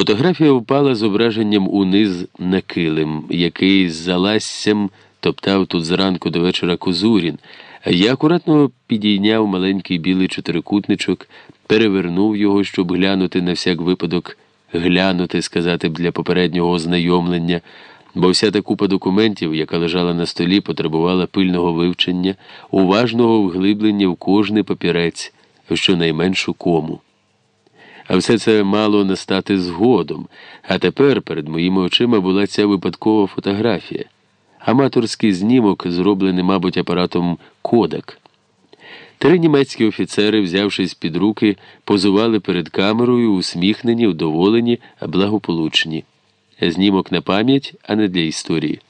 Фотографія впала зображенням униз на килим, який з залассям топтав тут зранку до вечора Козурін. Я акуратно підійняв маленький білий чотирикутничок, перевернув його, щоб глянути на всяк випадок, глянути, сказати б для попереднього ознайомлення, бо вся та купа документів, яка лежала на столі, потребувала пильного вивчення, уважного вглиблення в кожний папірець, щонайменшу кому. А все це мало настати згодом, а тепер перед моїми очима була ця випадкова фотографія. Аматорський знімок, зроблений, мабуть, апаратом Кодак. Три німецькі офіцери, взявшись під руки, позували перед камерою, усміхнені, вдоволені, благополучні. Знімок на пам'ять, а не для історії.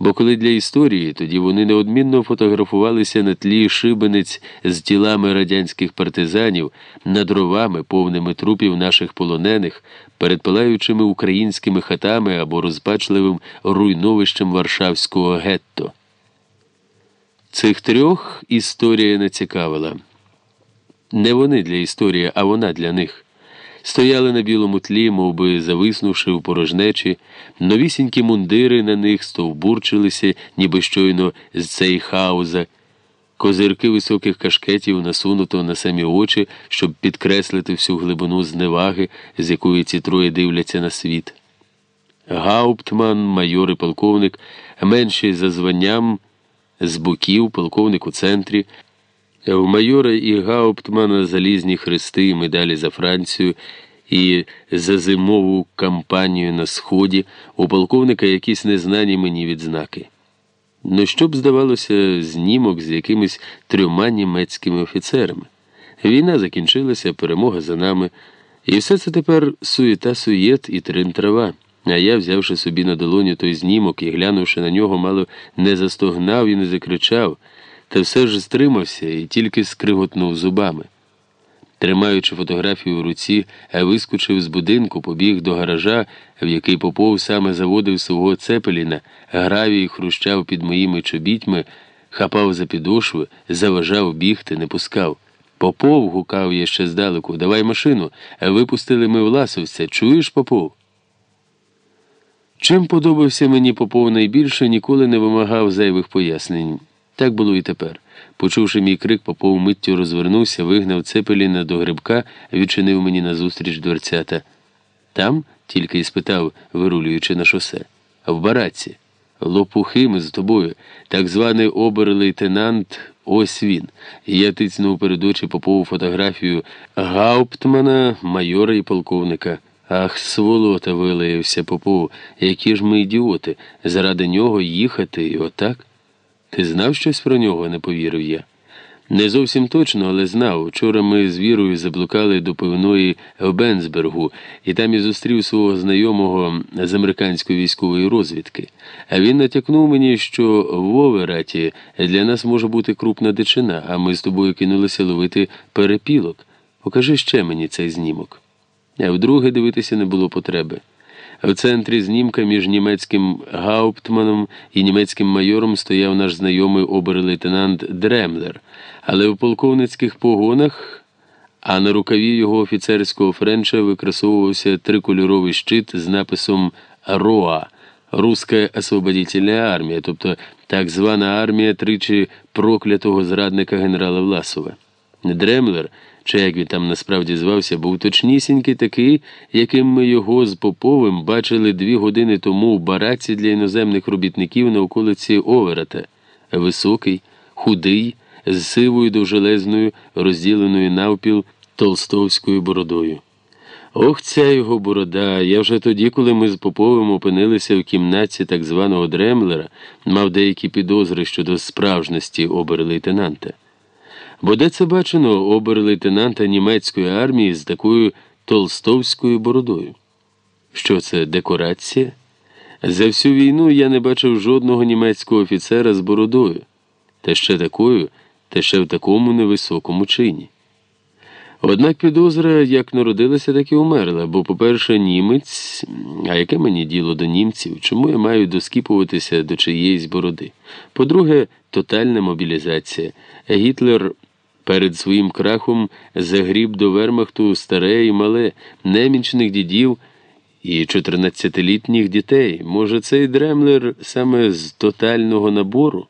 Бо коли для історії, тоді вони неодмінно фотографувалися на тлі шибениць з тілами радянських партизанів, над дровами, повними трупів наших полонених, перед палаючими українськими хатами або розпачливим руйновищем Варшавського гетто. Цих трьох історія не цікавила. Не вони для історії, а вона для них. Стояли на білому тлі, мов би зависнувши в порожнечі, новісінькі мундири на них стовбурчилися, ніби щойно з цей хауза, козирки високих кашкетів насунуто на самі очі, щоб підкреслити всю глибину зневаги, з якої ці троє дивляться на світ. Гауптман, майор і полковник, менший за званням, з боків, полковник у центрі. В майора і Гауптмана залізні хрести і медалі за Францію і за зимову кампанію на Сході, у полковника якісь незнані мені відзнаки. Ну що б здавалося, знімок з якимись трьома німецькими офіцерами. Війна закінчилася, перемога за нами, і все це тепер суєта суєт і трин трава. А я, взявши собі на долоню той знімок і глянувши на нього, мало не застогнав і не закричав та все ж стримався і тільки скриготнув зубами. Тримаючи фотографію в руці, вискочив з будинку, побіг до гаража, в який Попов саме заводив свого цепеліна, гравій хрущав під моїми чобітьми, хапав за підошви, заважав бігти, не пускав. Попов, гукав я ще здалеку, давай машину, випустили ми власовця. Чуєш, Попов? Чим подобався мені Попов найбільше, ніколи не вимагав зайвих пояснень. Так було і тепер. Почувши мій крик, попов миттю розвернувся, вигнав цепеліна до грибка, відчинив мені назустріч дверцята. Там тільки й спитав, вирулюючи на шосе. В бараці. Лопухи ми з тобою, так званий обер-лейтенант, ось він. Я тицнув перед очі попову фотографію Гауптмана, майора і полковника. Ах, сволота, вилаявся попов, які ж ми ідіоти, заради нього їхати і отак. Ти знав щось про нього? не повірив я. Не зовсім точно, але знав. Вчора ми з вірою заблукали до пивної в Бенсбергу, і там і зустрів свого знайомого з американської військової розвідки. А він натякнув мені, що в Овераті для нас може бути крупна дичина, а ми з тобою кинулися ловити перепілок. Покажи ще мені цей знімок. А вдруге дивитися не було потреби. В центрі знімка між німецьким гауптманом і німецьким майором стояв наш знайомий обер-лейтенант Дремлер, але в полковницьких погонах, а на рукаві його офіцерського френча викрасовувався трикольоровий щит з написом РОА Руська освободительна армія, тобто так звана армія тричі проклятого зрадника генерала Власова. Дремлер – чи як він там насправді звався, був точнісінький такий, яким ми його з Поповим бачили дві години тому в бараці для іноземних робітників на околиці Оверата. Високий, худий, з сивою довжелезною, розділеною навпіл толстовською бородою. Ох, ця його борода. Я вже тоді, коли ми з Поповим опинилися в кімнаті так званого Дремлера, мав деякі підозри щодо справжності обер-лейтенанта. Бо де це бачено обер-лейтенанта німецької армії з такою толстовською бородою? Що це декорація? За всю війну я не бачив жодного німецького офіцера з бородою, та ще такою, та ще в такому невисокому чині. Однак підозра як народилася, так і умерла, бо, по-перше, німець, а яке мені діло до німців, чому я маю доскіпуватися до чиєїсь бороди? По-друге, тотальна мобілізація. Гітлер. Перед своїм крахом загріб до вермахту старе і мале, немічних дідів і 14-літніх дітей. Може, цей дремлер саме з тотального набору?